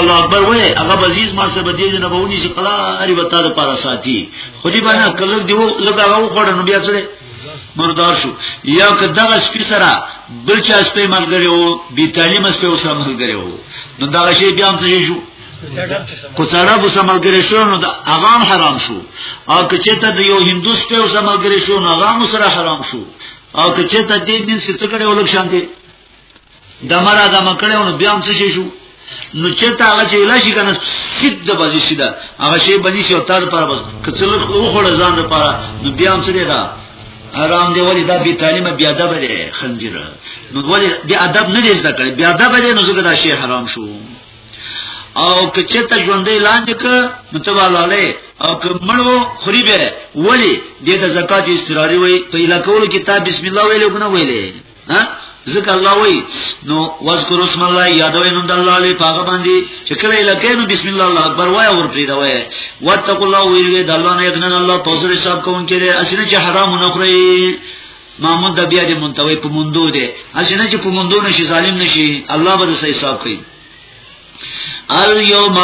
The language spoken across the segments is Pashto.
الله اکبر وای هغه عزیز ما سره دی نه بونی چې کلا اری وتا د پارا ساتي خو دې باندې کله دی لګا غو خړ نو بیا سره مردار شو یا که دغه سپی سره بل چا سپی ملګری وو بی تعلیم سپی وسه ملګری وو نو دغه شی بیا هم څه شو کو سره بو سملګری شو نو دا اغام حرام شو او که چته د یو هندوس په سملګری شو نو اغام سره حرام شو او که چې ته دې مين څه کړې ولک شان دي دمرا دمه کړې نو بیا هم څه شي شو نو چې تا هغه چې لاشي کنه سید د بازی سیدا هغه شی بنی سی او تار پر بس کتل خو خړ ځان لپاره نو بیا هم سره دا آرام دی ولی دا بی تعلیمه بی ادب دی خنجر نو ولی دی ادب نه دی زده کړی بی ادب دی نو زګدا شی حرام شو او که چته ژوندې لاندې ک متوالاله او که مړو خوري به ولی دې د زکات استراری وي په علاقولو کتاب بسم الله ویلو کنه ویلې ها ذکر الله وی نو واذکر اسم الله یادوی نوم د الله علی پاغه باندې چې کله لکه نو بسم الله الله اکبر وای اور پری دا وای واتقوا الله ویری د الله نه یقینا الله پوزر حساب کوونکی دی اسنه چې حرام نه خوري محمود د بیا دې منتوي په مندو دي اسنه چې په مندو نشي ظالم نشي الله به سې حساب کوي الیوم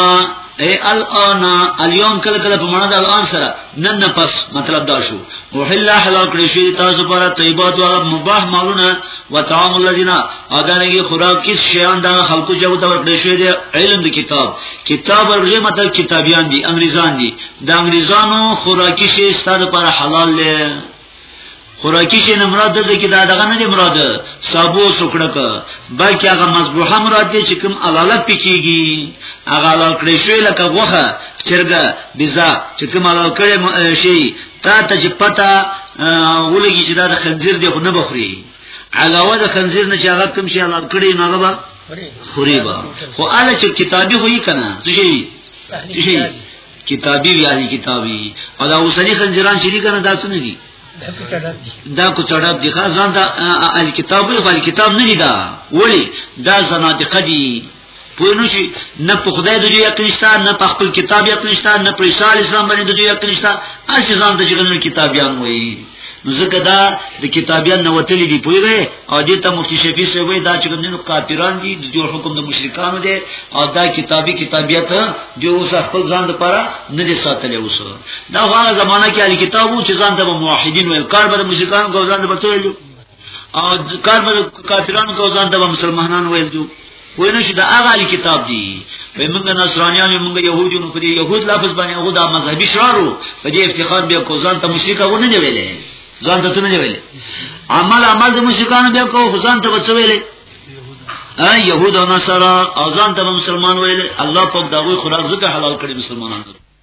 ای الان الیوم کله کله په معنا د الان سره نن نه پس مطلب دا شو وحل حلال کړی شي تاسو پر طیبات او مباح مالونه وطعام الذین اذانګي خوراک کس شیان دا خلکو جو ته ورکړی شوی دی علم د کتاب کتاب ورغه مطلب کتابیان دي انګریزان دي د انګریزانو خوراکي شی ستاسو پر حلال دی خوراکی شی نه مراد دلته کې دا دغه نه دی مراد صابو سکړک بلکې هغه مذبوحه مراد دی چې کوم علالت پکېږي هغه علال کړی شوی لکه غوخه چرګه بيزا چې کوم علال کړی شي تا ته چې پتا ولګي چې دا د خنزیر دی خو نه بخوري علاوه د خنزیر نه چې هغه کوم شي علال کړی نه هغه خوري با خو اله چې کتابي خو یې کنه څه شي څه شي کتابی ویالی کتابی او دا اوسنی خنجران شریک نه داسې نه دي دا کو چړب دي خاص ځان دا الکتاب وی خل کتاب نه دي دا ولی دا زنادقه دي پوه نو شي نه په خدای د دوی عقل نشته نه په خپل کتاب عقل نشته نه په رسال اسلام باندې د دوی عقل نشته اسی ځان د جګړې کتابيان وایي نو ځکه دا د کتابیان نه وتلی دی پوی دی او دې ته مفتی شفیع سره وای دا چې کوم نو کافران دي د جوړ حکم د مشرکانو دی او دا کتابي کتابیت دی اوس خپل ځان لپاره نه دي ساتلی اوس دا هغه زمانہ کې علی کتابو چې ځان ته موحدین ویل کار به مشرکان ګوزان د بچو او کار به کافرانو کو ځان ته مسلمانان ویل جو وینه شي دا هغه علی کتاب دی په موږ نصرانیان موږ يهودو نو په دې يهود لفظ باندې هغه د مذهبي شرارو په دې افتخار بیا کو ځان ته مشرک ونه دی ویلې ځان ته څه نه ویلې عمل عمل د مشرکانو بیا کو ځان ته څه ویلې ا يهود او نصارا او ځان ته مسلمان ویلې الله پاک دا غوي خوراک زکه حلال کړی مسلمانانو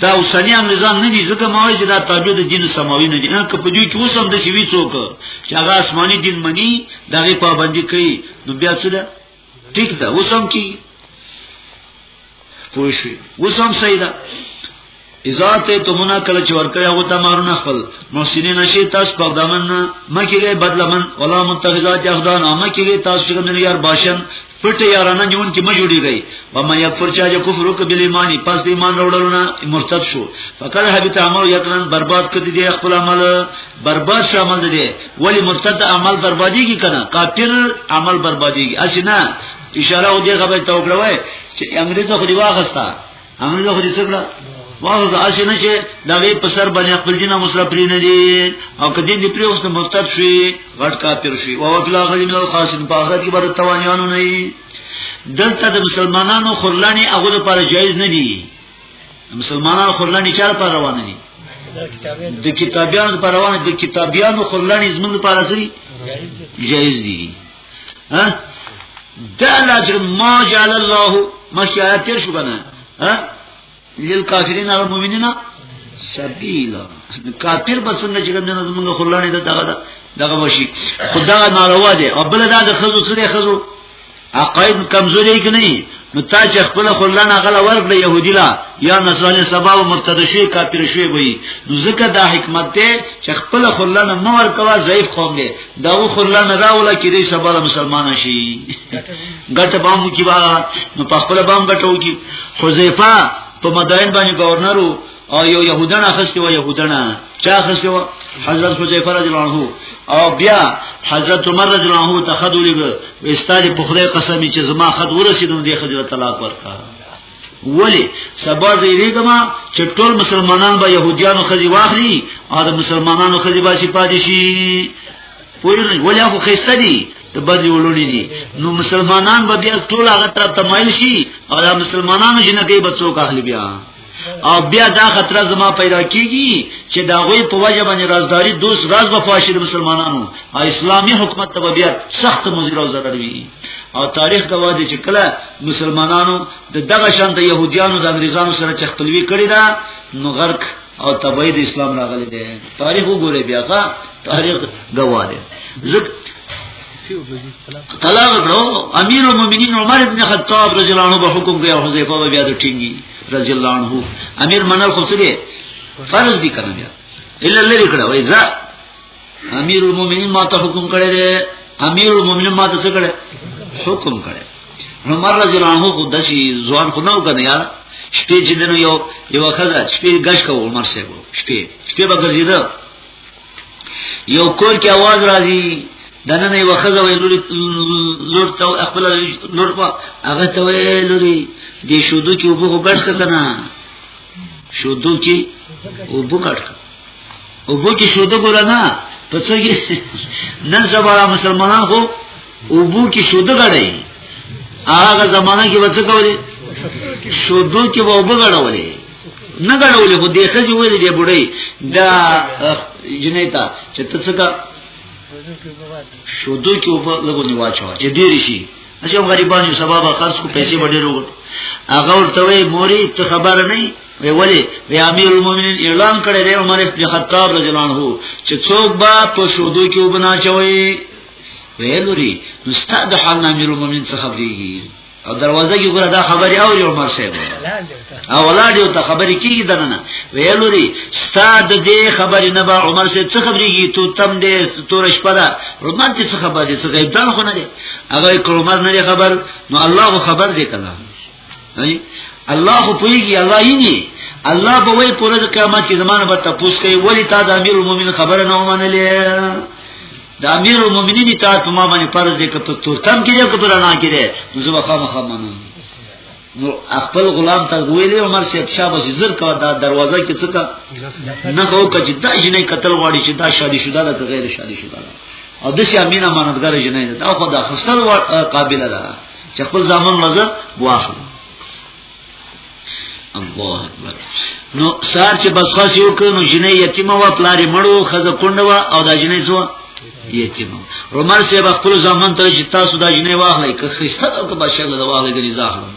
دا اوسنی انګریزان نه دي ځکه ما وایي چې دا تابع د دین سماوي نه دي که په دې کې اوس هم د شوی څوک چې هغه آسماني دین مني دغه پابندي کوي نو بیا څه ده ټیک ده اوس هم کی پوه شي اوس هم صحیح ده اذا ته تمنا کله چې ورکړی هغه ته مارونه خپل محسنین نشي تاسو په دامن نه مکیږي بدلمن ولا متخذات اخدان امکیږي تاسو چې کوم یار باشن پټ یارانه نیون کې ما جوړیږي و من یکفر چا چې کفر وکړ بل ایمان پس د ایمان وروړونه مرتد شو فقط حبیت عمل یقرن برباد کړي دي خپل عمل برباد شو عمل دي ولی مرتد عمل بربادي کی کنه کافر عمل بربادي کی اسنه اشاره او دی غبه توګړوي چې انګريزه خو دی واغستا امر یو خدای څخه واه زاش نه چې دا وی په سر باندې خپل جنا مصرفری نه دي او کدی دې پرې اوس مرتد شي غټ کافر شي او بلا غلی من الخاسن په آخرت کې به توانیانو نه وي دلته د مسلمانانو خورلانی هغه لپاره جایز نه دي مسلمانانو خورلانی چاره پر روان دي د کتابیانو پر روان دي د کتابیانو خورلانی زمونږ لپاره سری جایز دي ها دا لاجر ما جعل الله مشاهد تیر شو کنه ها للکافرین علی المؤمنین سبیلا کافر به څنګه چې کوم نه زمونږ خلانه ده دغه ده دغه وشي خدای ناروا دي او بل دا د خزو سره خزو عقاید کمزوري کې نه نو تا چې خپل خلانه غلا ورغله يهودي لا یا نصراني سبا او مرتد شي کافر شي وي نو ځکه دا حکمت ته چې خپل خلانه مور کوا ضعیف قوم دی دا و خلا نه راولا کې دې سبا د مسلمان شي ګټ بام کی با نو په خپل بام ګټو کی حذیفه په مدائن باندې گورنرو او یو يهودان اخستي و يهودان چا اخستي و حضرت حذیفه رضی الله عنه او بیا حضرت عمر رضی الله عنه تخدلی و استاد په خدای قسم چې زما خد ورسیدم دې خجرت طلاق ورکا ولی سبا زیریګم چې ټول مسلمانان به يهوديانو خزي واخلي او د مسلمانانو خزي به شي پاتې شي پوری ولی خو خسته دي ته بدلی ولونی دي نو مسلمانان به بیا ټول هغه طرف تمایل شي او دا مسلمانانو جنکې بچو کاخلی بیا او بیا دا خطر زما پیدا کیږي چې دا غوي په وجه باندې رازداري دوس راز به فاشي د مسلمانانو او اسلامي حکومت ته بیا سخت مزیر او ضرر وي او تاریخ گواه دی چې کله مسلمانانو د دغه شان د يهوديانو د انګريزانو سره چې خپلوي کړی دا نو غرق او تبعی د اسلام راغلی دی تاریخ وګوره بیا ښا تاریخ گواه دی زک طلاق کړو امیر المؤمنین عمر ابن خطاب رضی الله عنه په حکم کې او حذیفه بیا د ټینګي رضی الله عنه امیر منل خو څه دی فرض دي کنه بیا الا لری کړه وای ځا امیر المؤمنین ما ته حکم کړی دی امیر المؤمنین ما ته څه کړی حکم کړی عمر رضی الله عنه خو دشي ځوان خو نو کنه یار شپې چې دنو یو یو خزه شپې غش کو عمر سه کو شپې شپې به ګرځیدا یو کور کې आवाज راځي دنه نه یو خزه وی لوري لور ته خپل لور په هغه ته وی لوري دې شودو کې وبو غړښت کنه شودو کې وبو غړښت او بو کې شوده ګوره نه په څه کې نن سبا مسلمانان خو او بو کې شوده غړي هغه زمانہ کې وڅ کولې شودو کې به وبغړولې نه غړولې خو دې خځې ویلې دې بډای دا جنې تا چې ته څه کا شودو کې وبغړولې لګو نیواچو چې دې رشي اچھا غریبانو سبب خرڅ کو پیسې وړي وروړ هغه ورته وای موري ته خبر نه وی ولی وی امیر المومنین اعلان کړی دی عمر ابن خطاب رضی الله عنه چې څوک با په شودو کې وبنا چوي ویلوري نو ستاد حال امیر المومنین څخه خبريږي او دروازه کې ګره دا خبري او یو عمر صاحب او ولاړ یو ته خبري کیږي دنه ویلوري ستاد دې خبري نه با عمر صاحب څه خبريږي تو تم دې تور شپه دا رمان څه خبري څه غیب دان خو نه دي هغه کلمات نه خبر نو الله خبر دې کړه الله خو پویږي الله یې نه الله به وای پر د قیامت کې زمانه به تاسو کوي ولی تا د امیر المؤمنین خبره نه ومنلې د امیر المؤمنین اطاعت ما باندې فرض دی که په تورتم کې دی که په رڼا کې دی نو زه به خامخا منم نو خپل غلام ته ویلې عمر صاحب شابه زر کا دا دروازه کې څه کا نه هو کچ دا جنې قتل واړي چې دا شادي شوه دا غیر شادي شوه او د شي امینه ماندګر جنې دا خو دا خستل قابل ده چې خپل ځامن مزه واخل الله اکبر نو سار چې بس خاص یو کونو جنې یتیمه وا پلاری مړو خزه کونډه وا او دا جنې زو یتیمه عمر سی به خپل ځامن ته چې تاسو دا جنې واخلې که خسته او که بشل دا واخلې ګنې ځاخلم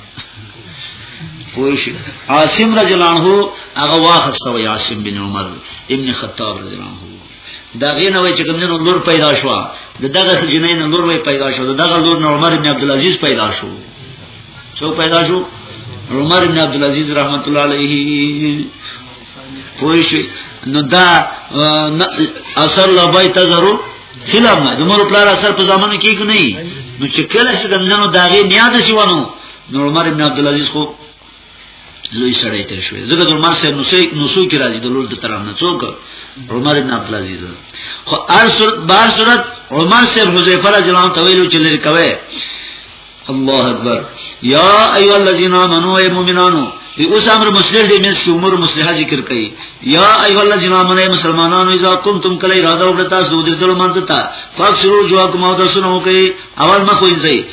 پوه شي عاصم رضی الله عنه هغه واخسته وي عاصم بن عمر ابن خطاب رضی الله عنه دا غینه وای چې کوم نن لور پیدا شو د دغه جنې نن لور وای پیدا شو د دغه لور نو عمر بن عبد العزيز پیدا شو څو پیدا شو عمر بن عبد العزيز رحمت الله علیه پوه شي نو دا اثر لا بای تزرو فلم د مور پلار اثر په زمانه کې نه نو چې کله چې د نن داغه نیاد شي ونه نو عمر بن عبد العزيز خو لوی سړی ته شوې زګر د عمر صاحب نو سې نو سو کې راځي د لور د طرف نه څوک عمر ابن عبد العزيز خو ار صورت بار صورت عمر صاحب حذیفه رضی الله عنه ویلو چې لری کوي الله اکبر یا ایو الذین آمنو ای مومنانو دی اوس امر مصلح دی مې عمر مصلح ذکر کړي یا ایو الله جنا منه مسلمانانو اذا کنتم کله اراده وکړه تاسو د دې ډول منځ ته فاکسرو جواب مو تاسو نو کوي اول مخ وینځي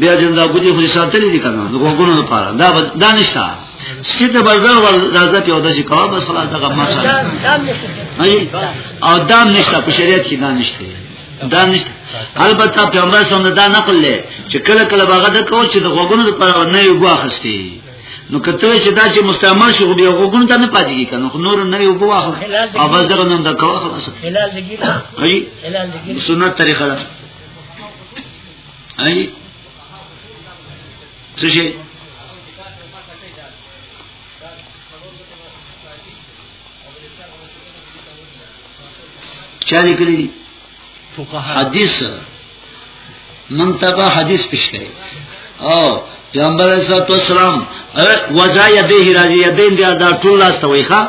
بیا جندا ګوتې خو ساتلې دي کنه نو وګونو لپاره دا دا نشته چې د بازار ور راځه په اوداسي کوا بس خلاص دغه ما سره او دا نشته په شریعت کې دا نشته دا نشته البته پیغمبر صلی الله دا نقل لې چې کله کله باغه د کو چې د وګونو لپاره نه یو واخستي نو کته چې دا چې مستعمل شو بیا وګونو ته نه پاتې کی کنه خو نور نه یو واخل او بس دغه نن دا کوا خلاص حلال دګی سنت طریقه ای څه شي چا لیکلی دي حدیث منتبه حدیث پیش کړي او پیغمبر صلی الله علیه وسلم وزا یده راځي یده دا ټول لاس ته وایخه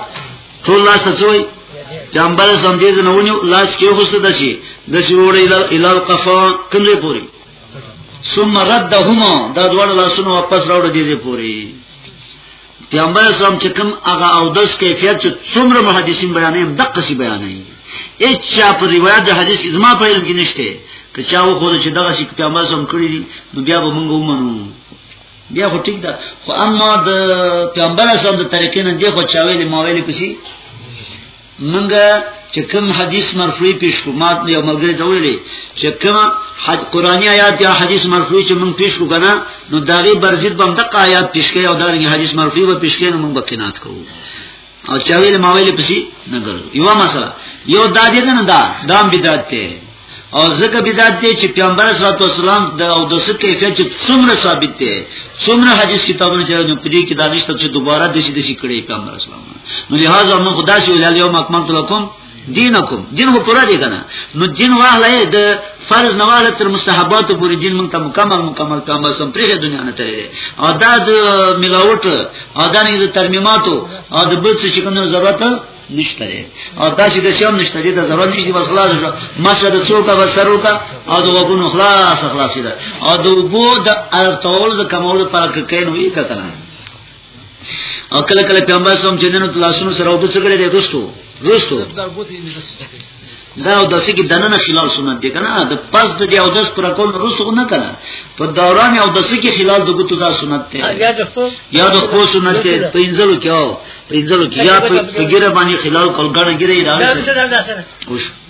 ټول لاس ته څوي پیغمبر سم دې نه ونیو لاس کې غوسه دشي د شروع اله اله قفا کوم ځای پوری ثم ردهما دا دوړ لاسونه واپس راوړ دي دې پوری پیغمبر سم چې کوم هغه او دس کیفیت چې څومره محدثین بیانې دقه سی بیانې هیڅ چا په روایت د حدیث ازما په علم کې نشته که چا و خو چې دغه شي پیغمبر سم کړی دي نو بیا به مونږ ومنو بیا خو ټیک ده خو اما د پیغمبر اسلام د طریقې نه دی خو چا ویلې ما ویلې پسی منګه چې کوم حدیث مرفوع پیش کو ما یو ملګری ته ویلې چې کوم حد قرآنی آیات یا حدیث مرفوع چې موږ پیش کو کنه نو داغي برزید بم دغه آیات پیش کړي او دغه حدیث مرفوع به پیش کړي نو موږ بکنات کوو او چا ویل ما ویل پسی نه ګرځو یو مسله یو دا دې نه دا دام بدعت ته او زکه بدعت ته چې پیغمبر صلی الله علیه وسلم د او د سکه کیفیت چې څومره ثابت ته څومره حدیث کتابونه چې نو پدې کې دانش ته چې دوباره د شي د شي کړي پیغمبر اسلام نو لہذا موږ خدا شي ولې یو مکمل لکم دینکم جن هو پورا دی کنه نو جن واهله د فرض نواله تر مستحبات پورې جن مونږ ته مکمل مکمل ته مسم پرې دنیا نه ترې او دا د ملاوت او دا نه د ترمیماتو او د بل څه چې کوم ضرورت نشته او دا چې د شام نشته دي د ضرورت نشي بس خلاص شو مشه د څوکا و سرو کا او د وګونو خلاص خلاص دي او د وګو د ارتول د کمول پر کې نو یې کتل او کله کله پیغمبر سم چې دنو تلاسونو سره او بس کړي دي دوستو دوستو دا او داسې کې دنه خلال سنت دي کنه د پس د دی او داس پر کول رسو نه کنه په دوران او داسې کې خلال د ګوتو دا سنت دی یا د خو سنت دی په انځلو کې او په انځلو کې یا په ګیره باندې خلال کول غاڼه ګیره راځي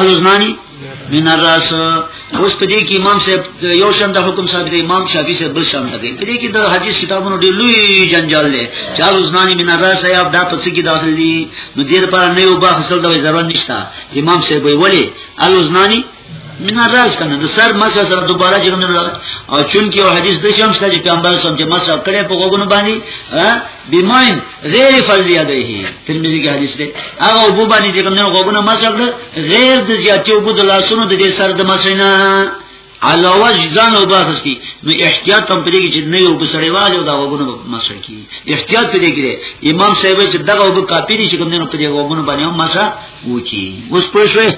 الوزنانی من الراس اوس په دې کې امام صاحب یو شان د حکم صاحب د امام شافعي صاحب بل شان دی په دې کې د حدیث کتابونو ډېر لوی جنجال دی چې الوزنانی من الراس یا دا په څه کې داخل دي نو دې لپاره نه یو باخ سره د ضرورت نشته امام صاحب وی ولی الوزنانی من الراس کنه د سر مسا سره دوباره چې کوم او چون کې او حدیث د شمس ته پیغمبر سم چې مسا کړي په غوګونو باندې بماین غیر فرض یادیه ترمذی کې حدیث دی هغه ابو باندې چې کوم نه غوګونه مسح کړ غیر د زیاتې ابو د لاسونو د دې سر د مسینا علاوه ځان او باسستی نو احتیاط هم پرې کې چې نه یو بسړې واځي او دا غوګونه مسح کی احتیاط پرې کې امام صاحب چې دغه ابو کاپی دي چې کوم نه په دې غوګونه باندې هم مسح وچی اوس پوه شوئ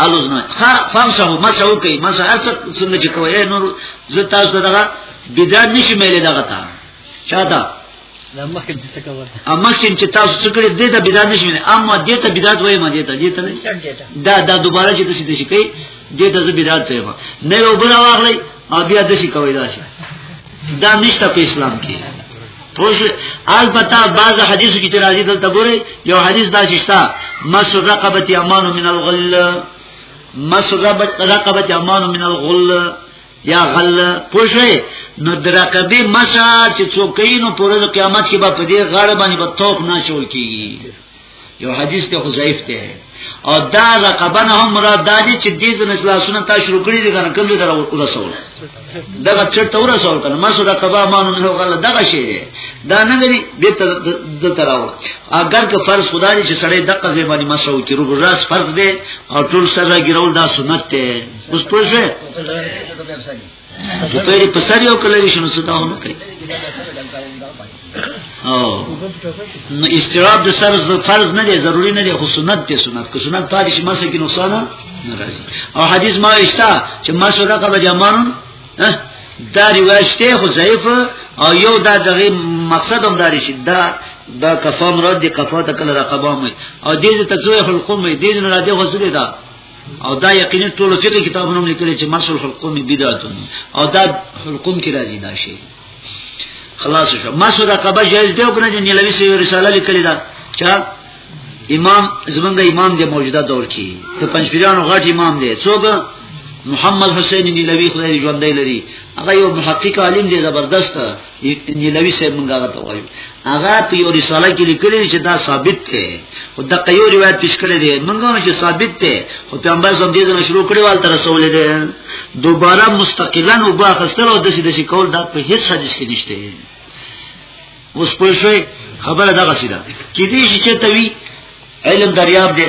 الوز نه خا فمسه مسح وکي مسح څنګه چې کوی نور زه تاسو دغه بدعت نشم ملي دغه تا چاته دا مخکې چې څه کول ا مخکې چې تاسو څه کړی دې ته بدعت نشي ویل اما دې ته بدعت وایي ما دې ته دې ته دا دا دوباره چې تاسو دې شي کوي دې ته زه بدعت وایي ما نه یو بل واغلی او بیا دې شي کوي دا شي دا نشته په اسلام کې پوش البته بعض حدیثو کې راځي دلته ګوري یو حدیث دا شته مس رقبت امان من الغل مس رقبت امان من الغل یا غل پوشه نو درقبی مسا چې څوکینو پر ورځ قیامت کې به په دې غاړه باندې په توپ نه چول کیږي یو حدیث ته ضعیف دی او دا رقبه نه هم مراد دا دي چې دې ځنه اخلاصونه تا شروع کړی دي کنه کوم دې تر ورسول دا چرته ورسول کنه ما سو رقبه مانو نه غل دغه شی دی دا نه غري به د تراول اگر که فرض خدا دې چې سړی دغه ځای باندې مسو کې روز فرض دی او ټول سره ګرول دا سنت دی اوس پوه شئ چې پیری په سر یو کلری شنو څه دا ونه کوي او نو استراب د سر فرض نه دی ضروری نه دی خو سنت دی سنت که سنت پاتې شي مسه کې نقصان نه راځي او حدیث ما اشتا چې ما سره کا بجمان دا روایت ته خو ضعیف او یو دا دغه مقصد هم داري چې دا دا کفام رد دی کفا ته کله رقبام او دې ته څوې حلقوم دې نه را دې غوسه دی دا او دا یقینا ټول فقہ کتابونو هم لیکلي چې مسل حلقوم بدعت او دا حلقوم کې راځي دا شی خلاص شو مسل رقبه جائز دی او کنه چې نیلوی سی رساله لیکلي دا چا امام زمونږ امام دی موجوده دور کې ته پنځپیرانو غټ امام دی څوک محمد حسین نیلوی خدای ژوندۍ لري هغه یو محقق عالم دی زبردست نیلوی صاحب مونږ هغه ته وایو هغه په یو رساله کې لیکلی چې دا ثابت دی خو د قیو روایت پیش کړی دی مونږ هم چې ثابت دی خو پیغمبر صلی الله علیه وسلم شروع کړی وال تر رسول دی دوباره مستقلا او باخستل او د دې د شي کول دا په هیڅ حدیث کې نشته اوس په شوي خبره دا غسیده چې دې شي چې توی علم دریاب دی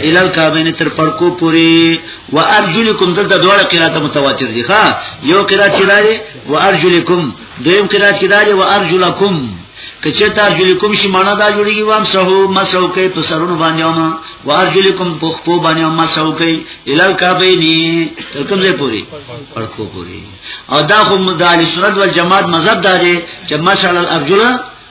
الى الكعبين تر پرکو پوری وارجلکم دلته دوړه قرات متواتر دي ښا یو قرات کې داري وارجلکم دویم قرات کې داري وارجلکم کچه تا ارجلکم شي معنا دا جوړيږي وام سهو مسو کوي په سرونو باندې وما وارجلکم په خپو باندې وما سهو کوي الال کابینی تر کوم ځای پوری پرکو پوری او دا خو مداري سنت والجماعت مذهب دا دی چې مسل الارجل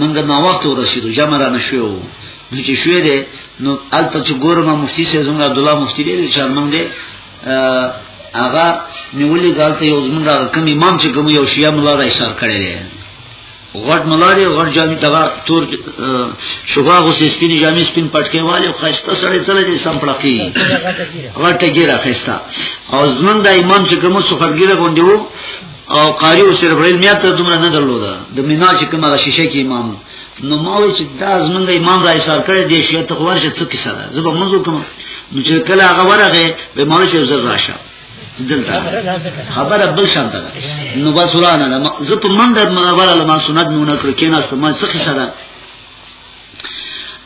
منګ نو وخت ورسېدو جمع را نشو نو چې شوې ده نو الته چې ګورم مفتی سي زموږ عبد الله مفتی دی چې موږ دې هغه نیولې غلطه یو زموږ کوم امام چې کوم یو شیعه مولا را اشاره کړی دی غټ مولا دی غټ جامي تبا تور شوغا غوسې سپین جامي سپین پټکي والي او خسته سړی تل دې سم پړقي غټه ګیره خسته او زموږ د امام چې کوم سفرګیره غونډیو او قاری او صرف علمیات ته دومره نه درلوده د مینا چې کومه شیشه کې امام نو ما وی چې دا زمونږ امام راي سار کړی دی شیعه ته خور شي څه کیسه ده زه به منځو کوم نو چې کله هغه ورغه به مال شي زر راشه دلته خبره بل شان ده نو بس ورانه ده زه په منډه وراله ما سنت مونږ کړ کیناست ما څه کیسه ده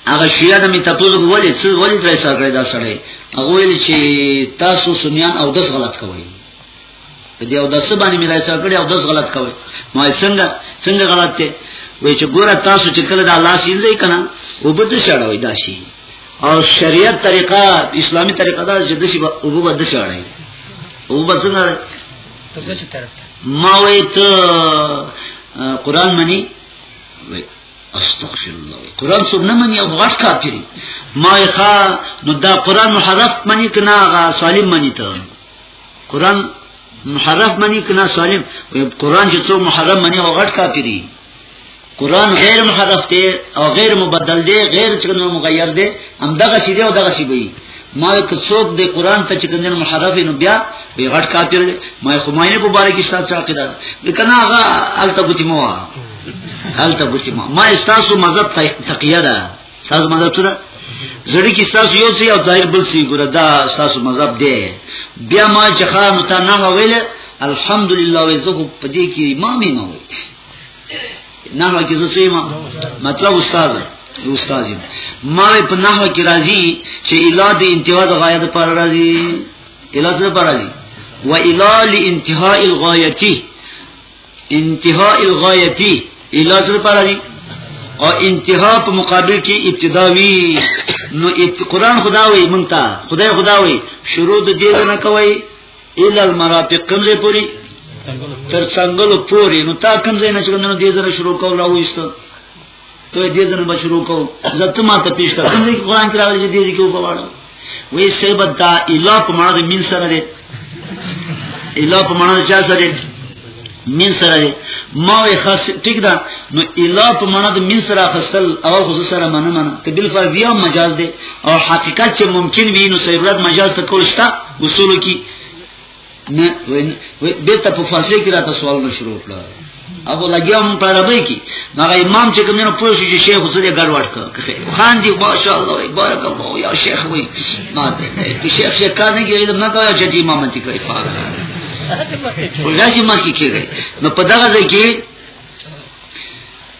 هغه شیعه د می تاسو ولې څه ولې ترې سره کړی دا سړی هغه ویل چې تاسو سنیان او دس غلط کوي په دې او د څه باندې ملای سره کړی او د غلط کوي ما څنګه څنګه غلط ته وای چې ګوره تاسو چې کله د الله سینځي کنه وبد شړوي دا شي او شریعت طریقه اسلامی طریقه دا چې د شي وبد شړای وبد څنګه ما وای ته قران منی وای استغفر الله قران څوک نه مني او غټ کافر ما یې ښا نو دا قران محرف مني کنا غا سالم مني ته قران محرف منی کنا سالم قران چې څو محرم منی او غټ کافری قران غیر محرف دی او غیر مبدل دی غیر څنګه مغیر دی هم دغه شی دی او دغه شی وي ما که څوک د قران ته چې کوم محرف نو بیا به غټ کافر دی ما خو ماینه په باره کې ستاسو چا کړه لکه نه هغه الته بوتیمو الته بوتیمو ما ستاسو مذهب تقیه ده ساز مذهب څه ده زړه کې تاسو یو څه او ظاهر بل څه ګره دا تاسو مذهب دی بیا ما چې خان ته نه ویل الحمدلله وې زه په دې کې امام نه وې نه ما کې زه څه امام مطلب استاد استاد ما په نحو کې راځي چې الا د انتها د غایې لپاره راځي الا څه لپاره راځي و الا لانتهاء الغایه انتهاء الغایتی الا سره پر دی او انتها په مقابل کې ابتدا وی نو قرآن خدا وی مونتا خدای خدا وی شروع د دې نه کوي الا المرافق کوم ځای پوری تر څنګه پوری نو تا کوم ځای نه چې نو دې زره شروع کول راوېستو ته دې ځنه بشرو کو زته ما ته پیش کړ څنګه چې قران کې راغلی چې دې ځکه وکړم وې سیب دا الا په معنا د من سره دی الا په معنا د چا سره دی من سره دی ما وې خاص ټیک دا نو الا په معنا د من سره خستل او خو سره منه منه ته بل فرض یا مجاز دی او حقیقت چې ممکن وي نو سیب رات مجاز ته کول شته اصول کې نه دې ته په فارسی کې راته سوال نشروع کړ ابو لګیا مون په عربی کې هغه امام چې کوم نه پوه شي چې شیخ اوسه دې ګډوډ کړ خان دې ماشاء الله بارک الله یا شیخ وای ما ته شیخ شیخ کار نه کوي نه کوي چې امام ته کوي پاک ولاسي ما کې کېږي نو په دغه ځای کې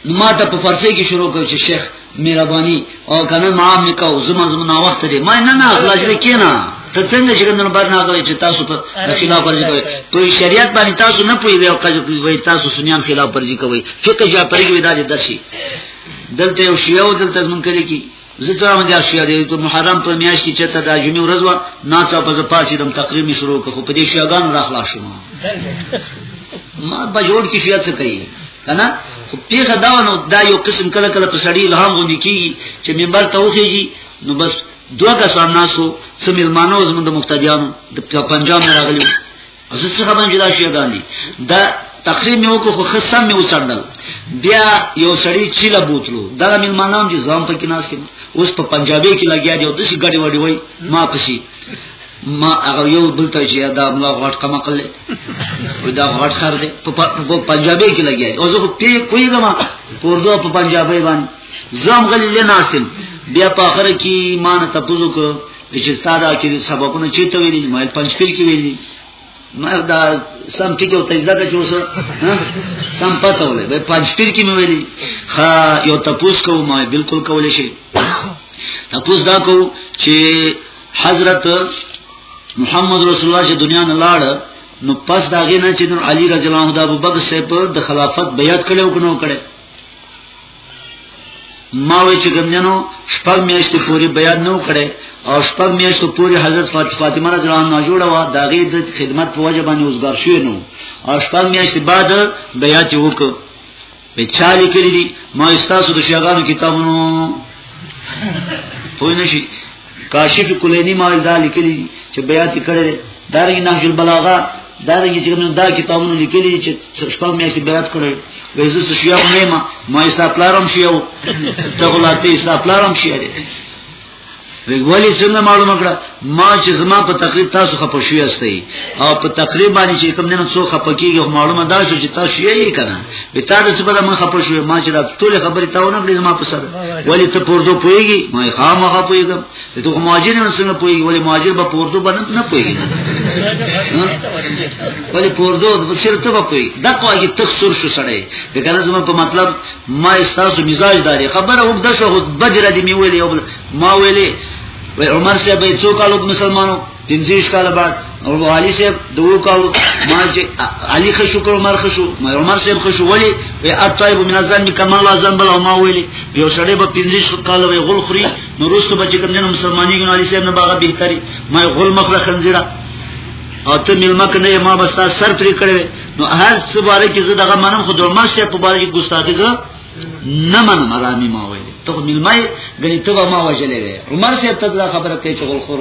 ما ته په فارسی کې شروع کړ چې شیخ مهرباني او کنه ما مې کو زما زما نا وخت دی ما نه نه خلاص کینا ته څنګه چې نن بار نه غوړي چې تاسو په خلاف ورزي کوي په شریعت باندې تاسو نه پوي او کله کوي تاسو سنیان خلاف ورزي کوي فقہ یا پرګوي دا دي دشي دلته یو شیعه دلته زمونږ کړي کی زه ته مې اشیا دی ته محرم په میاشت کې چته د جمعې ورځ و نه څه په پاسې دم تقریبا شروع کړو په دې شیاګان راخلا شوم ما بجوړ کې شیا څه کوي کنه خو پیغه دا نو دا یو قسم کله کله په سړی الهام غونډي کی چې منبر ته وخیږي نو بس دوه کسان ناسو سمیلمانو زموږ د مفتدیانو د پنجاب نه راغلي زه څه خبرم چې دا شیطان دي دا تقریر مې وکړو خو خصم مې وسړل بیا یو سړی چې لا بوتلو دا مې مانام چې ځم په کې ناس کې اوس په پنجابي کې لګیا دی او د شي ګډي وډي وای ما پسی ما هغه یو بل ته چې دا مولا غټ کما کړل وي دا غټ خر دی په پنجابي کې لګیا او زه په کوی ګما پوردو په پنجابي باندې زم غلې نه ناستم بیا په اخر کې مان تپوزو کو چې ستاد چې سبقونه چې ته ویلې ما پنځپیل کې ویلې ما دا سم ټیک او تجزا ته چوسه سم پته ولې به پنځپیل کې مې ویلې ها یو تپوس کو ما بالکل کولې شي تپوس دا کو چې حضرت محمد رسول الله چې دنیا نه لاړ نو پس دا غینه چې نور علی رضی الله عنه د ابوبکر صاحب د خلافت بیعت کړو کنو کړو ما وی چې کوم جنو شپږ میاشتې پورې بیان نو کړي او شپږ میاشتې پورې حضرت فاطمه رضی الله عنها جوړه و دا غي د خدمت په وجه باندې اوسګار شوی نو او شپږ میاشتې بعد بیا چې وک په چالي کړی دي ما استاسو د شیغانو کتابونو پوه نشي کاشف کلینی ما دا لیکلی چې بیات کړي دارنګ نهج البلاغه دارنګ چې موږ دا کتابونه لیکلي چې شپږ میاشتې بیات کړي وې زه څه شیو نه ما ما یې سپلارم شیو ته غلاتی سپلارم شیو ویګولی څنګه معلومه کړه ما چې زما په تقریب تاسو خپه شوی استئ او په تقریب باندې چې کوم نه څو خپه کیږي معلومه دا شو چې تاسو یې کنه بتا د څه په ما خپه شو ما چې دا ټول خبرې تاو نه کړې زما په سر ولی ته پوردو پويږي ما خامخا پويږم ته ته مهاجر نه څنګه پويږي ولی مهاجر به پوردو باندې نه پويږي ولی پوردو د بشیر ته به پويږي دا کوی تک سر شو سړی به کله زما په مطلب ما استاسو مزاج داري خبره وګد شو بدره دی می ویلې ما ویلې عمر سے به څو کالو مسلمانو پنځیش کال بعد او علي صاحب دوه کال ما چې علي خ شکر عمر خ شو ما عمر صاحب خ شو ولی وی اطيب من ازن کمال ازن بل ما ویلی یو سړی به پنځیش کال وی غل خوري نو روسته به چې کوم جن مسلمانۍ ګن علي صاحب نه باغه بهتري ما غل مخره خنزیره او ته ملما کنه ما بستا سر پرې کړې نو هر څه باره کې زه دغه منم خو درمه شه په باره کې ګستاخی زه نه منم رامي ما ویلی ته ملما غني ته ما وجلې عمر صاحب ته خبره کوي چې غل خور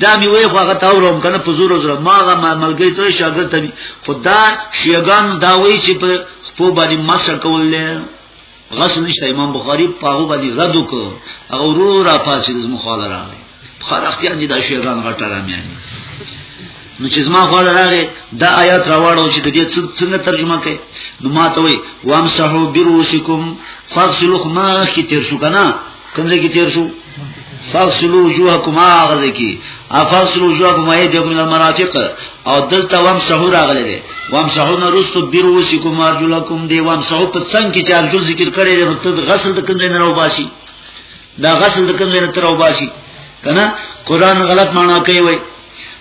دا می وای خو هغه تاوروم کنه په زور زور ما هغه ملګری ته شاګرد ته خدا شیګان دا وای چې په خپل باندې مسر کول غسل نشته امام بخاری په هغه باندې رد وکړ هغه ورو را پاسې د مخاله راغی خار اختیار دي دا شیګان غټه را مې نو چې زما خو راغی دا آیات راوړو چې د دې څنګه ترجمه کوي نو ما ته وای وامسحو بروسکم فاغسلوا ما کی تیر شو کنه کوم ځای کې تیر شو فاصلو وجوهکم اغذ کی افاصلو وجوهکم ایدکم من المرافق او دلته وام شهور اغله دي وام شهور نه رستو بیروسکم ارجلکم دی وام شهور په څنګه کې چار جل ذکر کړي د مقصد غسل د کوم ځای نه راو باسي دا غسل د کوم ځای نه تر راو باسي کنه قران غلط معنا کوي وای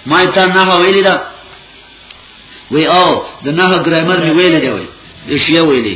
ما ته نه ویل دا وی او د نه ګرامر می ویل دی وای د شیه ویلي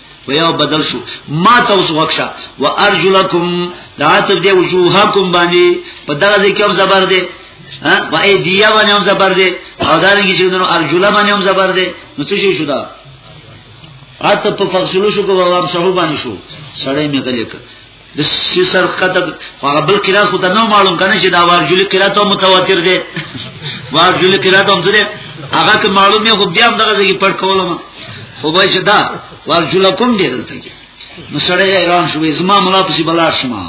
ویا بدل شو ما تاسو وکشه وارجلکم دا عطف دی وجوهکم باندې په دغه ذکر زبر دی ها و ایدیا باندې هم زبر دی او دا رنګ چې دنو ارجل باندې هم زبر دی نو څه شي شو دا عطف په فصلو شو کو وام صحو باندې شو سړی می غلیک د سر کته هغه بل قرات خو ته نو معلوم کنه چې دا ورجل قرات او متواتر دی ورجل قرات هم زره هغه ته معلوم نه خو بیا هم دغه ځای پټ کولم خو به چې دا ورجل کوم دی دلته کې نو سړی ایران شو زما ملا پسې بلار شما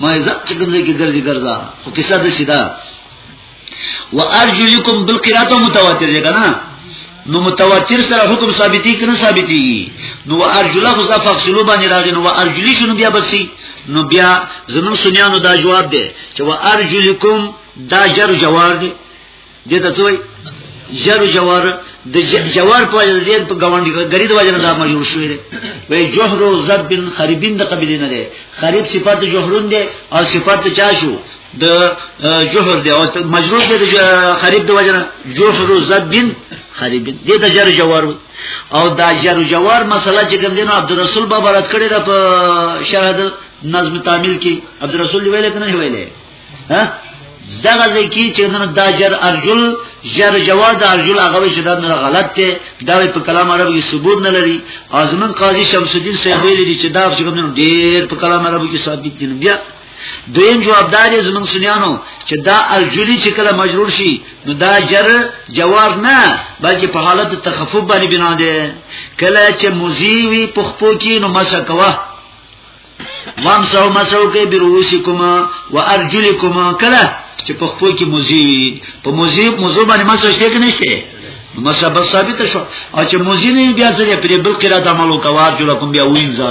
ما عزت څنګه کې ګرځي ګرځا خو کیسه د سیدا وارجلکم بالقرات متواتر دی کنه نو متواتر سره حکم ثابتي کنه ثابتي نو ارجله خو فاصلو باندې راغی نو ارجلی شنو بیا بسی نو بیا زمون سنیانو دا جواب دی چې وارجلکم دا جر جوار دی دته څوی جر جوار د جوار په وجه دې په گاونډي غریب وجه نه دا مجبور شوې ده وې جوهر زبن خريبین د قبيله نه ده خريب صفات جوهرون ده او صفات چا شو د جوهر دی او مجرور دی د خریب د وجنه جوهر زبین خریب دی د جر جوار او دا جر جوار مسله چې کوم دینو عبدالرسول بابا رات کړی دا په شرح د نظم تعمیل کې عبدالرسول دی ویل کنه ویلې ها دغه ځکه چې نن دا جر ارجل جر جواد ارجل هغه چې دا نه غلط دی دا په کلام عربو کې ثبوت نه لري ازمن قاضي شمس الدین صاحب ویلي چې دا چې کوم ډیر په کلام عربو کې ثابت دي بیا دویم جواب دا دی زمون سنیانو چې دا الجلی چې کله مجرور شي نو دا جر جواب نه بلکې په حالت تخفف باندې بنا دی کله چې مزیوی پخپو کې نو مسا کوه وامسو مسو کې بروسکما وارجلکما کله چې پخپو کې مزیوی په مزیب مزو باندې مسو شته کې نشته مسبب ثابت شو او چې مزینه بیا ځلې پرې بل قرات عملو کوار جوړ کوم بیا وینځه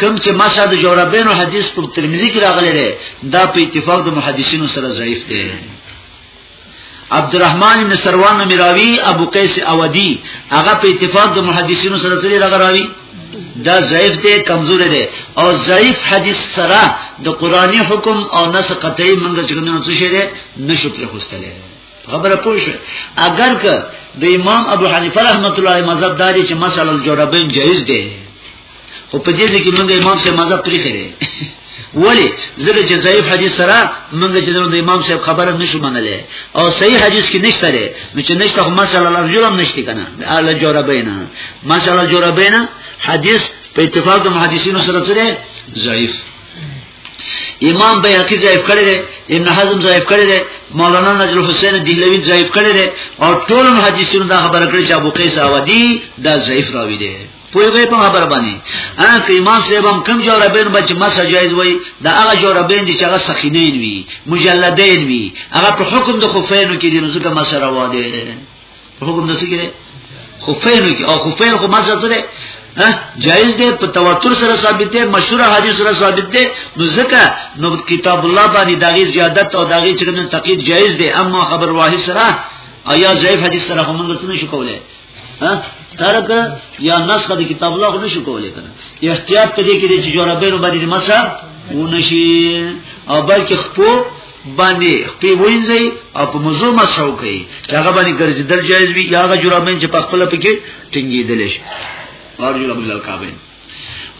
کم چې ماشا د جورابینو حدیث پر ترمذی کې راغلی دی دا په اتفاق د محدثینو سره ضعیف دی عبدالرحمن بن سروان مراوی ابو قیس اودی هغه په اتفاق د محدثینو سره سره راغلی دا ضعیف دی کمزور دی او ضعیف حدیث سره د قرآنی حکم او نس قطعی منګه چې کومه څه شی دی نشو پر خوستلې خبره پوه شو اگر که د امام ابو حنیفه رحمت الله علیه مذهب داري چې مسله الجربین جایز دی خو په دې کې موږ امام صاحب مذهب پرې خېره ولی زګه چې ضعیف حدیث سره موږ چې د امام صاحب خبره نشو منلې او صحیح حدیث کې نشته لري نو چې نشته خو مسله الله جرم نشته کنه الله جوړه بینه مسله جوړه بینه حدیث په اتفاق د محدثینو سره سره ضعیف امام بیهقی ضعیف کړی دی ابن حزم ضعیف کړی دی مولانا نجل حسین دهلوی ضعیف کړی دی او ټول محدثینو دا خبره کړې چې ابو قیس اوادی دا ضعیف راوی دی پویږي په خبر باندې ان کې امام صاحب هم کم جوړه بین بچ مسه جایز وای دا هغه جوړه بین دي چې هغه سخینین وي مجلدین وي هغه په حکم د خفینو کې دي نو ځکه مسه روا دي په حکم د څه کې خفینو کې او خفین خو مسه سره جائز دی په تواتر سره ثابت دی مشهور حدیث سره ثابت دی نو ځکه نو کتاب الله باندې داغي زیادت او داغي چرنه تقید جائز دی اما خبر واحد سره او یا ضعیف حدیث سره هم موږ څه نشو کولای ها ترک یا نسخه د کتاب الله خو نشو کولای کنه احتیاط پدې کې چې جورابینو باندې مسا ونشي او بلکې خپو باندې په وینځي او په موضوع مسو کوي چې هغه باندې ګرځیدل جایز وي یا هغه جورابین چې په خپل پکې ټینګېدل شي اور جورابین الکابین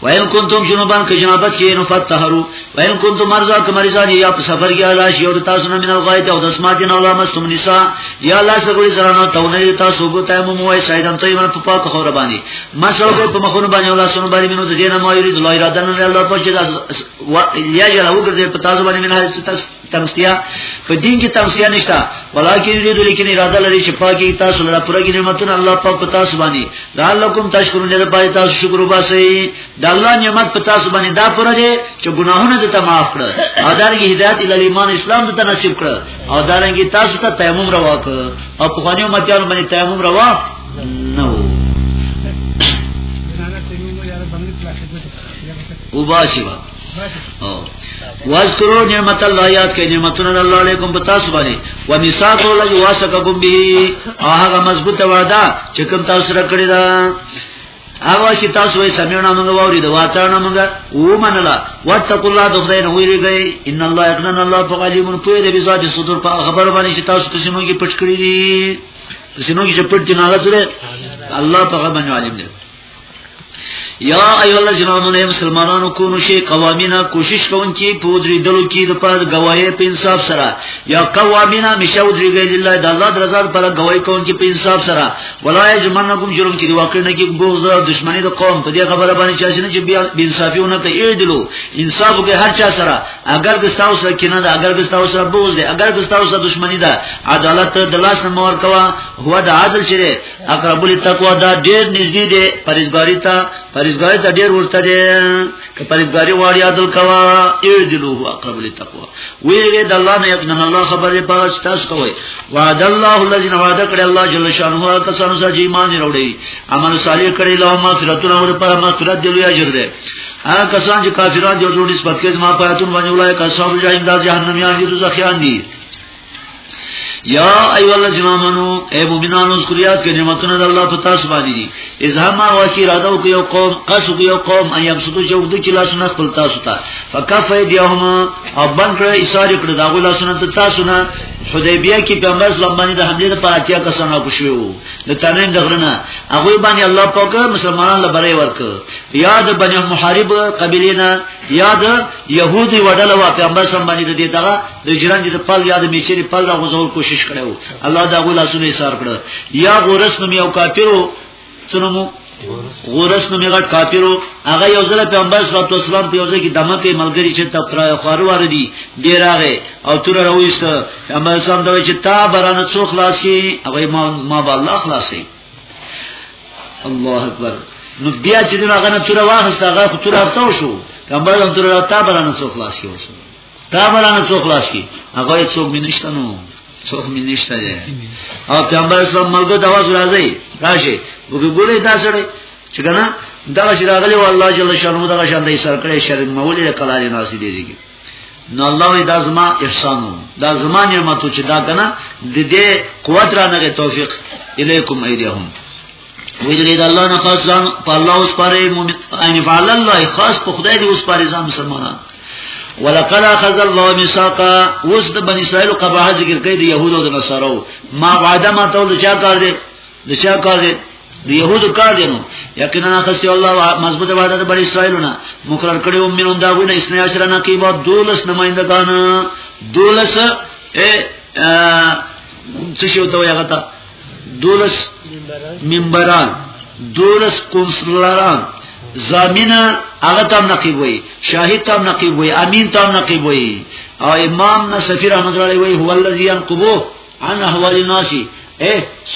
وین کنتم جنوبان که جنابت شي نو فتحرو وین کنتم مرزا که مریضان یا په سفر کې اعلی شي او تاسو نه من الغایت او د سماعت نه ولا مستم نساء یا الله سګوري سره نو ته نه تاسو بو ته مو وای سیدان ته یمن په پاک خور باندې ما سره په مخونو باندې ولا سن باندې منو دینه ما یرید الله اراده نه الله په چې یا یلا وګرځي په تاسو باندې من حاجت تغسیه په دین کې تغسیه نشته ولکه یرید لیکن اراده لري چې پاکي تاسو لپاره پوره کې نعمتونه الله پاک په تاسو باندې لعلکم تشکرون لري پای تاسو شکر وباسئ د الله نعمت په تاسو باندې دا پوره دي چې ګناهونه د ته معاف کړ او دارنګ هدایت ال ایمان اسلام ته نصیب کړ او دارنګ تاسو ته تیمم روا کړ او په خانیو متیانو باندې تیمم روا نه وو وباسي واذکروا نعمت الله یاد کړئ نعمتونه د الله علیکم په تاسو باندې و میثاق الله واسقکم به او هغه مضبوطه وعده چې کوم تاسو سره کړی دا هغه چې تاسو یې سمعنا موږ ووري دا واتانا موږ و منلا واتقوا الله د خدای نه ویریږئ ان الله یقنن الله فقالیم په دې بذات صدور په خبر باندې چې تاسو په سینو کې پټ کړی دي په سینو کې چې پټ دي نه الله په خبر باندې عالم دی یا ایو الله جنابو نه مسلمانانو کو نو شي قوامینا کوشش کوون کی پودری دلو کی د پاد گواهی په انصاف سره یا قوامینا مشاو دی ګی الله د الله درزاد پر گواهی کوون کی په انصاف سره ولای جمنکم جرم کی واقع نه کی بغض دشمنی د قوم په دې خبره باندې چا شنه چې بیا انصافیونه ته ای دلو انصاف کې هر چا سره اگر که تاسو سره کینه ده اگر که تاسو سره بغض ده اگر که تاسو سره دشمنی ده عدالت د لاس نه مور کوا هو د عادل چره اقرب للتقوا دا ډیر نږدې دی پرېزګاری ته پرېزګاری ته ډیر ورته دی که پرېزګاری واړی عدل کوا اجلوه اقرب للتقوا وی وی د الله نه یقین الله خبرې پاس تاسو کوی وعد الله الذين وعد کړ الله جل شانه کسانو سره ایمان وروړي عمل صالح کړي له مغفرت او پر مغفرت دی لوی اجر دی هغه کسان چې کافرانو جوړ نسبت کوي ما پاتون باندې ولای کسان جایم د جهنميان دي دوزخیان دي یا ایو الله جنامنو اے مومنانو ذکر یاد کړئ نعمتونه د الله په تاسو باندې دي اذا ما واشی را دو یو قوم قصو یو قوم ایم سدو چې وګد چې لاسونه خپل تاسو ته فکف یدیهم او بن کړ اشاره کړ دا غو لاسونه ته تاسو نه حدیبیه کې په مرز لمبانی د حمله لپاره اتیا کسانو کو شو د تنین د غرنه هغه باندې الله پاک مسلمانان لپاره ورک یاد بنی محارب قبیلینا یاد يهودي وډله وا پیغمبر سم باندې د دې دغه د جران د پل یاد میچری پل را غوزول کوشش کړو الله دا غو لاسونه یې سار کړو یا غورس نو یو کافرو څنمو غورس نو میغټ کافرو هغه یو ځل پیغمبر صلی الله علیه وسلم په یوځه کې دمه کې ملګری چې تفرای خارو ور دي ډیر هغه او تر راويست پیغمبر صلی الله علیه وسلم دا چې تا برانه څو خلاصي هغه ما ما بالله خلاصي الله اکبر نو بیا چې دغه غنه تور واخست هغه خو تور افتاو شو کمبر هم تور تا برانه سو خلاص کیو شو تا برانه سو خلاص کی هغه څوک مینشته نو څوک می نشته دی او پیغمبر اسلام ملګرو ته واځو راځي راشي وګورئ دا سره چې کنه دا چې راغلی والله جل شانو دا شان دې سر کړې شرم مولې کلاري ناسي دي نو الله وی دا زما احسانو دا زما نعمتو چې دا کنه د دې قوت را نه توفیق الیکم ایدیهم ویدلی دا الله نه خاص ځان په الله اوس پاره مؤمن ان فعل الله خاص په خدای دی اوس پاره ځان مسلمانان ولقد اخذ الله ميثاقا اوس د بنی اسرائیل قبا ذکر کوي د يهودو او د نصارو ما وعده ما ته د چا کار دی د چا کار دی د يهودو کار دی نو یقینا خسته الله مضبوط وعده د بنی اسرائیلونه مقرر کړي او مینون دا غوډه اسنه عشره نقیبا دولس نمائندگان دولس ا څه شو ته ویغه تا دولس منبران دولس قنصلران زامینه هغه تام نقیب وي شاهد تام نقیب وي امین تام نقیب وي او امام نه سفیر احمد علی وي هو الذی ينقبو انا حوال ناسی اے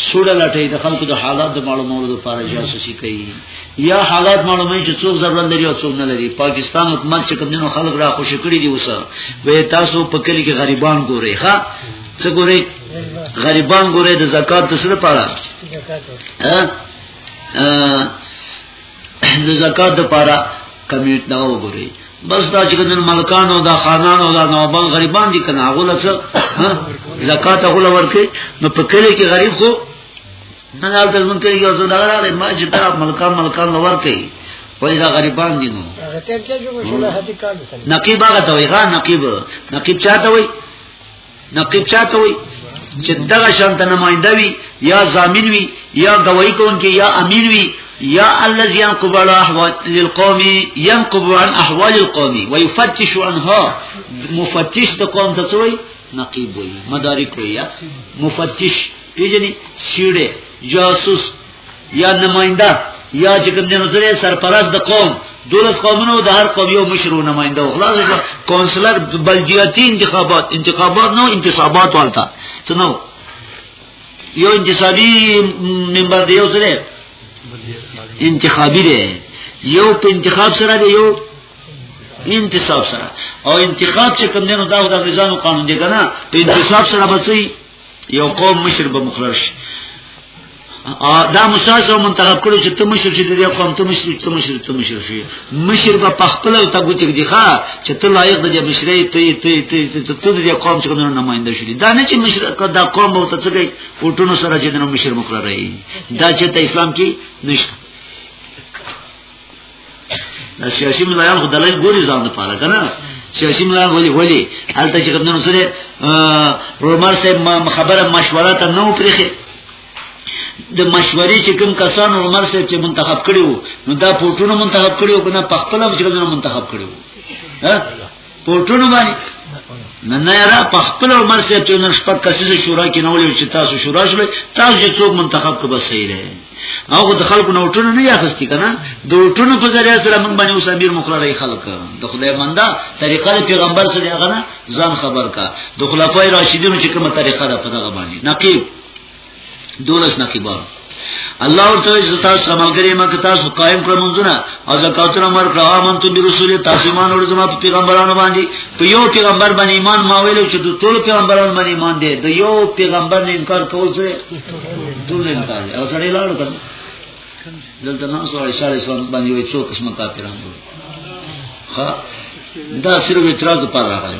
سوډه لټې د خلکو د حالات د معلومولو لپاره جاسوسي کوي یا حالات معلومه چې څوک ضرورت لري او څوک نه لري پاکستان حکومت چې کوم نو خلک را خوشی کړی دی وسه وې تاسو په کلی کې غریبان ګوري ښا څه ګوري غریبان ګوري د زکات د سره لپاره د زکات لپاره کمیټ دا وګوري بس دا چې د ملکان او د خانان او د نوابان غریبان دي کنه هغه لسه زکات هغه ورکه نو په کله کې غریب خو نه نه د ژوند کې یو څه دا راغلی ما چې دا ملکان ملکان لور کوي وای دا غریبان دي نو نقیب هغه ته وای ها نقیب نقیب چاته وای نقیب چاته وي چې دغه شانته نماینده وي یا ضامن وي یا گواہی کوونکی یا امین وي یا الذي ينقب على احوال للقوم ينقب عن احوال القوم ويفتش عنها مفتش د قوم ته څوی نقیب وي مدارک وي یا مفتش پیجنې سیړه جاسوس یا نماینده یا چې کوم دینو سره سرپرست د قوم دولس قومونو د هر قوم یو مشر او نماینده او خلاص شو کونسلر بلدیاتی انتخابات انتخابات نو انتخابات والتا څنو یو انتخابي منبر دی یو سره انتخابي دی یو په انتخاب سره دی یو انتصاب سره او انتخاب چې کوم دینو دا د نظام قانون دی کنه په انتصاب سره بچي یو قوم مشر به مقرر شي دا مساسو منتخب کړو چې ته مشر شې دې قوم ته مشر ته مشر ته مشر شې مشر به پخپل او تګو چې دی ښا چې ته لایق د مشرۍ ته ته ته ته دې قوم چې کوم نمائنده شې دا نه چې مشر کدا قوم او ته څه کوي وټونو سره چې د مشر مقرر دی دا چې ته اسلام کې نشته دا سیاسي ملایان خو دلایل ګوري ځان د پاره کنه سیاسي ملایان ولي ولي حالت چې کوم نو سره رومر صاحب خبره مشوره ته نو پرېخه د مشورې چې کوم کسان عمر صاحب چې منتخب کړي وو نو دا پورتونه منتخب کړي وو کنه په خپل هم چې منتخب کړي وو پورټونو باندې نه نه را په خپل عمر سره ته نن شپه کسیزه شورا کې نه ولې چې تاسو شورا شوي تاسو چې څوک منتخب کو بس صحیح دی او د خلکو نوټونو نه یاخستی کنه د نوټونو په ذریعہ سره موږ باندې اوس امیر مقرره خلک د خدای مندا طریقه پیغمبر سره هغه ځان خبر کا د خلفای راشدینو چې کومه طریقه ده په دغه باندې نقیب دولس نقیبان الله ورته زتا سره ملګری ما که تاسو قائم کړم منځونه او زکاتونه مر کړه امن ته رسول تاسو ایمان ور زما په پیغمبرانو باندې په یو پیغمبر باندې ایمان ما ویل چې د ټول پیغمبرانو باندې ایمان دی د یو پیغمبر نه انکار کول څه ټول انکار دی او سړی لاړ کړ دلته نو سوال سړی سم باندې وای څو قسمه کافرانو ها دا صرف اعتراض پر راغلی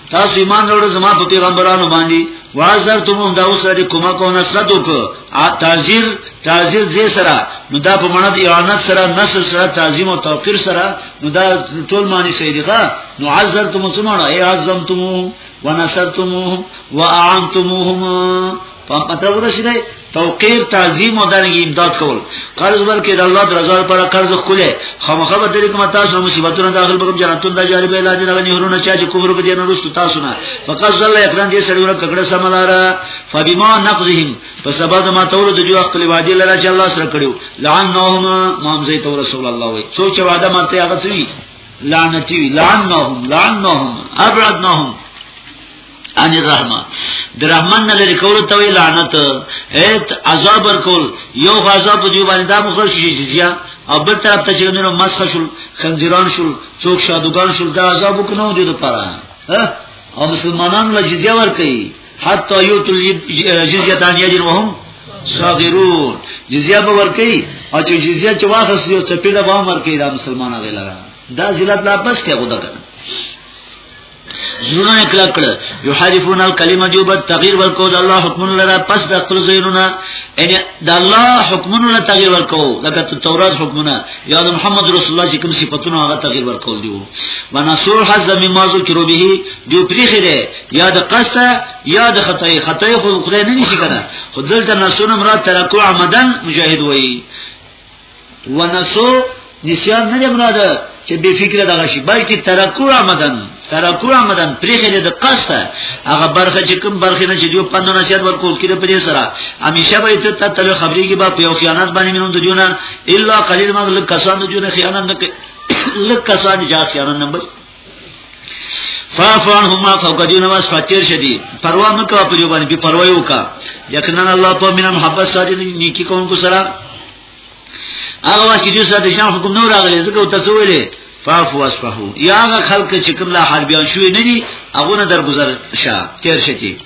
تاسو ایمان وروړو زما په پیغمبرانو باندې وازر تمون دا اوس لري کومه کو نصرت وک ا تعذير تعذير زې سره نو دا په معنی دی اعانت سره نصر سره تعظیم او توقیر سره نو دا ټول معنی صحیح دی ښا نو عزر تمون سمونه ای عزمتمو ونصرتموهم واعنتموهم په پته ورسیدې توقیر تعظیم او دغه امداد کول قرض ورکې د الله رضا لپاره قرض خوله خامخا به درې کوم تاسو مصیبتونه داخل بکم جنتون د جاری به علاج نه غنی هرونه چا چې کفر وکړي نه رسو تاسو نه فقط ځل اقران دې سړي ورک کړه سملاره فبما نقضهم په سبب ما تول د جو خپل وادي لره چې الله سره کړو لعنهم مام زي تو رسول الله وي څو چې وعده ماته هغه سوي لعنتی لعنهم لعنهم ابعدناهم ان الرحمه در رحمان نه لري کول ته وی لعنت ایت عذاب ورکول یو عذاب دی باندې دا مخه شي جزیا او بل طرف ته چې نور مسخ شول خنزیران شول څوک شادوګان شول دا عذاب وکنو دي لپاره او مسلمانان له جزیا ور کوي حتی یو تل جزیه تان یجر وهم صاغرون جزیه به ور کوي او چې جزیه چې واخص یو څه پیدا به ور کوي دا مسلمانانو لپاره دا ذلت لا پس کې غوډه زړونه کلک کړ یحرفون الکلمه جو بد تغییر ورکو د الله حکم لره پس د خپل زینونه ان د الله حکم لره تغییر ورکو لکه تورات حکمونه یا د محمد رسول الله چې کوم صفاتونه هغه تغییر ورکو دیو ونسور حز مما ذکر به دیو پریخه ده یا د قصد یا د خطای خطای خو خدای نه نشي کنه خدل د نسونه مراد ترکو عمدن مجاهد وایي ونسو نسیان نه دی مراد چې بے فکر دغه شي بلکې ترکو آمدن ترکو آمدن پریخه دې د قصته هغه برخه چې کوم برخه نه چې دیو پندو نشیات ورکول کړي په دې سره همیشه به ته ته تل خبرې کې با په خیانت باندې مینوند دیونه الا قلیل مغل کسان دیونه خیانت نه کوي لکه کسان چې خیانت نه فافان هما فقدین واس فاتیر شدی پروا مکو په یو باندې په پروا یو کا یقینا الله په مینا محبت ساتي نیکی کوونکو سره هغه وخت چې دوی سره شان حکم نور راغلی زکه تاسو ویلې فاف واسفحو یا هغه خلک چې کوم لا حربیان شوی نه دي هغه نه درگذر شه تیر شتي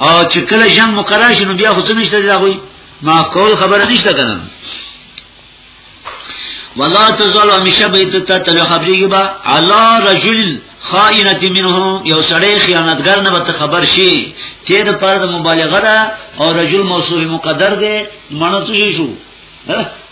او چې کله جنگ مقرر شنو بیا خو څه نشته دی هغه معاف کول خبره نشته کنه ولا تزال همیشه بیت ته تل خبرېږي با علا رجل خائنت منهم یو سړی خیانتګر نه به خبر شي چې د پاره د مبالغه ده او رجل موصوف مقدر دی منو شو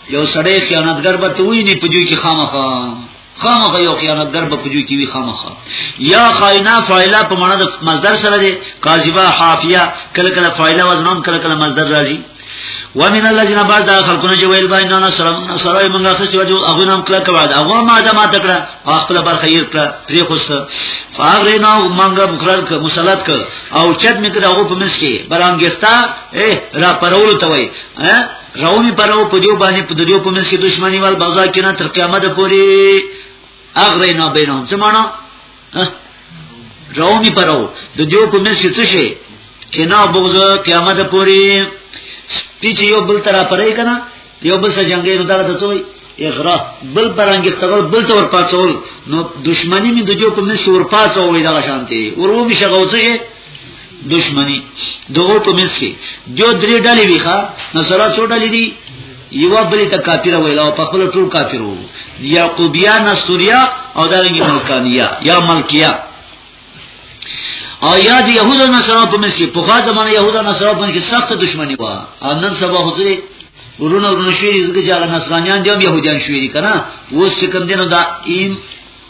یو سړی خیانتګر به توی نه پدوی کې خامخا خامخا یو خیانتګر به پجوی کی وی خامخا یا خائنا فاعلا په معنا د مصدر سره دی کاذبه حافیه کله کله فاعلا وزنون کله کله مصدر راځي ومن الذين بعد دا خلقونه چې ویل باندې نه سلام نه سره موږ خو چې وجو هغه نام کله کوا دا هغه ما دا ما تکړه خپل بر خیر کړه پری خوست فاغری نو موږ مقرر ک مسلط ک او چت میکره هغه په منځ کې برانګستا اے را پرول ته وای راومی پرو په دیو باندې په دیو په منځ کې دښمنی وال بازار کې نه تر قیامت پورې اغره نه بینهم څه معنا راومی پرو د دیو په منځ کې څه شي چې نه بغض قیامت پورې پیچ یو بل تر پرې کنه یو بل سره جنگي نو دا د څوی اغرا بل پرانګي ستغل بل تور پاتول نو دښمنی می د دیو په منځ کې ور پاسو وې دا شانتي ورو می شغوځي دشمنی دغه په منځ کې جو درې ډلې وي ښا نصرا څو ډلې دي یو بل ته کافر ویل او په خپل ټول کافر وو یعقوبیا نصوریا او دغه ملکانیا یا ملکیا او یا د یهودو نصرا په منځ کې په خاصه زمانه یهودو نصرا په منځ کې سخت دشمنی و او نن سبا حضرت ورونه ورونه شوی ځکه چې هغه نصرانیان دي هم يهوديان شوی دي کنه اوس چې کوم دینو دا ایم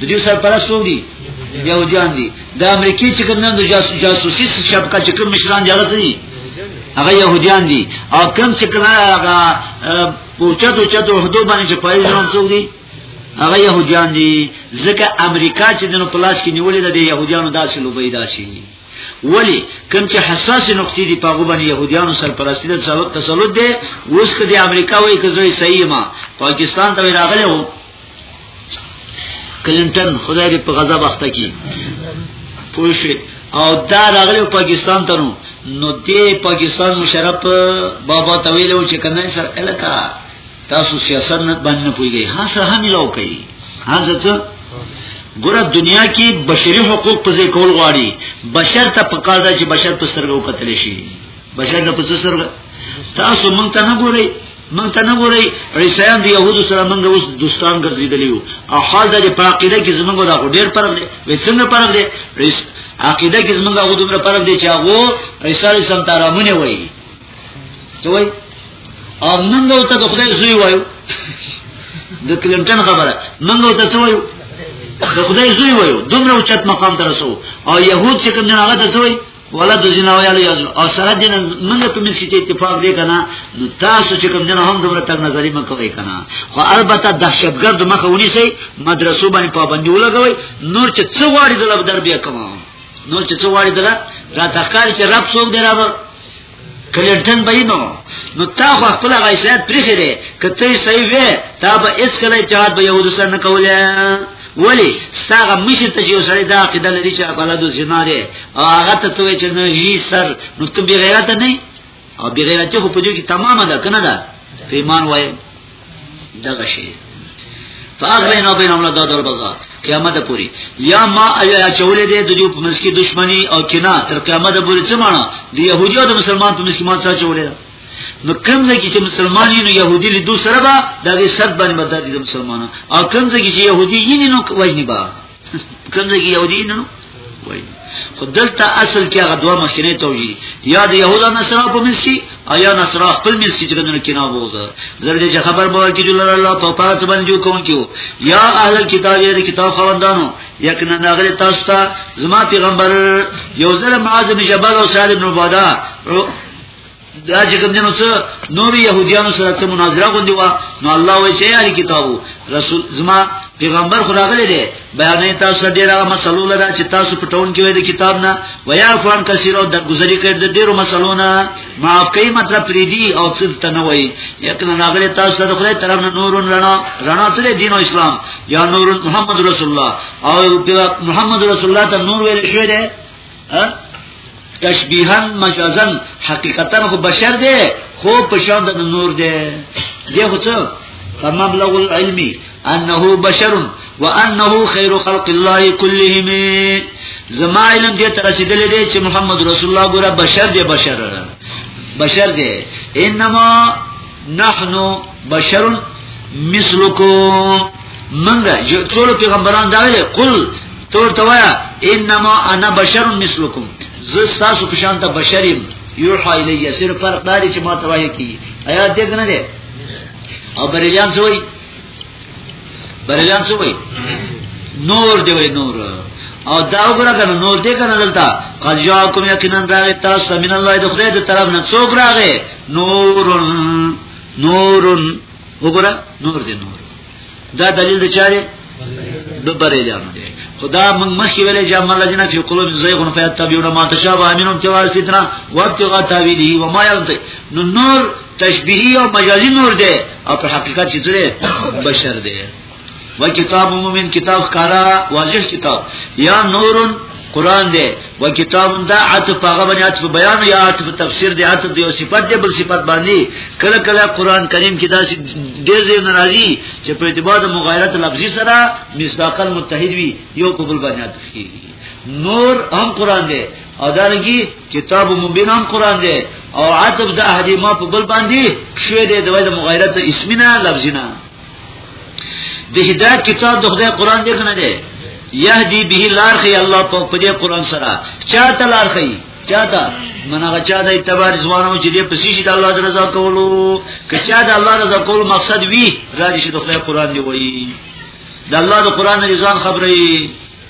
د دې سرپرست څوک دي يهوديان دي د امریکای چې کوم نن د جاسوسي شبکه چې کوم مشران جګړه کوي هغه يهوديان دي او کوم چې کوم هغه پوچتو چتو هدو باندې چې پایز نوم څوک دي هغه يهوديان دي ځکه امریکا چې د پلاس کې نیولې ده د يهوديانو داسې لوبې داسې ولی کوم چې حساس نقطې دي په غوبن يهوديانو سرپرستی د تسلط تسلط دي اوس کدي امریکا وایي کزوې صحیح ما پاکستان ته راغله کلینټن خدای دې په غضب اخته کی پوه شئ او دا راغلی پاکستان ته نو نو دې پاکستان مشرف بابا طویل او چې کنه سر الکا تاسو سیاست نه باندې پویږئ ها سه هم لو کوي ها څه ګوره دنیا کې بشري حقوق په ځای کول غواړي بشر ته پکار ده چې بشر په سترګو کتل شي بشر د پڅو سره تاسو مونږ ته نه ګورئ مونږ ته نه ګوري عیسایان د يهودو سره مونږ اوس دوستان ګرځیدلی یو او حال د په عقیده کې زمونږ دا ډېر فرق دی وې څنګه فرق دی رئیس عقیده کې زمونږ هغه دومره فرق دی چې هغه عیسی علیه السلام ته رامونه وایي څه وایي او مونږ ته د خدای زوی وایو د کلینټن خبره مونږ ته څه وایو د خدای زوی وایو دومره اوچت مقام ته رسو او يهود چې کوم نه هغه ته څه وایي ولا د زنا ویل یو او سره دین موږ په مس کې اتفاق دی کنه نو تاسو چې کوم جنو هم دومره تک نظری م کوي کنه خو البته دهشتګرد مخه ونی سي مدرسو باندې پابندي ولګوي نور چې څو واړي د لبدر بیا کوم نور چې څو واړي دلا را تخکار چې رب څوک دی رب کلینټن به نو نو تا خو خپل غیشات پرخې دي کته صحیح وې تا به اس کله چاهت به یهودو سره نه کوله ولی ستاغه مشر ته یو سړی دا عقیده لري چې په لادو زنا دی او هغه ته ته چې نه یي سر نو ته بغیرت نه او بغیرت خو په دې کې تمامه ده کنه ده ایمان وایي دغه شی فاغره نو بین عمله دادر بازار قیامت پوری یا ما ایا چولې دې د دې په منځ کې دښمنی او کنا تر قیامت پوری څه معنا د يهودیو د مسلمان په مسلمان سره چولې نو کوم ځای کې چې مسلمان یې نو يهودي له دوه سره به د دې شرط باندې مدد دي مسلمانانو او کوم ځای کې چې يهودي یې نو وجني با کوم ځای کې یو دین نو وای خو دلته اصل کې هغه دوه مخکنه توجیه یا د يهودا نصرا په مسی او یا نصرا خپل مسی چې دنه کې نه ووزه زر دې خبر به ورکړي جل الله په پاس باندې جو کوم کیو یا اهل کتاب یې کتاب خواندانو یقینا ناغله تاسو ته زما پیغمبر یو ځل معاذ بن جبل او سعد بن عباده دا چې کوم دینو څه نور يهوديانو سره څه مناظره غوندي وا نو الله وایي چې علي کتابو رسول زما پیغمبر خداغلی دی بیانې تاسو ډیر هغه مسلو لرا چې تاسو په ټون کې وای د کتاب نه ویا قرآن کثیر او د گزارې کړ د ډیرو مسلو نه معاف کوي مطلب پری دی او څه تنوي یقینا راغلی تاسو د خدای طرف نه نورون رڼا رڼا سره دین او اسلام یا نور محمد رسول الله او محمد رسول الله ته نور ویل شوی دی تشبیها مجازا حقیقتا خو بشر دی خو په شان د نور دی دی خو څه فمبلغ العلم انه بشر وانه خير خلق الله كلهم زما علم دې تر رسیدلې دی چې محمد رسول الله ګوره بشر دی بشر بشر دی انما نحنو بشر مثلکم منګه جو ټول پیغمبران دا ویل قل تور توایا انما انا بشر مثلکم زه تاسو په شان ته بشریم یوحا الیه صرف فرق دا دی چې ما ته وایي کی آیا دې نه ده او بریلیان سوی بریلیان څه وایي نور دی وایي نور او دا وګوره کنه نور دې کنه دلته قد جاءکم یقینا راغی تاسو من الله د خدای د طرف نه څوک راغی نور نور وګوره نور دې نور دا دلیل د چاره د بریلیان دی خدا من مخی ویلی جا من لجنا فی قلوب زیغن فیتبیون ما تشابه منهم تیوار فتنه وابتغا تاویلی وما یلنطی نو نور تشبیهی او مجازی نور دی او په حقیقت چې څه بشر دی و کتاب مومن کتاب کارا واضح کتاب یا نور قران دی و کتاب دا عطف هغه باندې عطف بیان یا عطف تفسیر دی عطف دی او صفت دی بل صفت باندې کله کله قران کریم کې دا ډېر ډېر ناراضي چې په اعتبار د مغایرت لفظي سره مصداقا متحد وي یو قبول باندې عطف کیږي نور هم قران دی او دانګي کتاب مبین هم قران دی او عطف د احد ما په بل باندې شوې دی د وای د مغیرت اسمنا لفظنا د هدایت کتاب د خدای قران دی کنه دی یهدی به لار خی الله په دې قران سره چاته لار خی چاته منغه چا د اعتبار ځوانو چې دې پسې شي د الله رضا کولو که چا د الله رضا کول مقصد وي را دي شي د خدای قران دی وایي د الله د قران رضا خبرې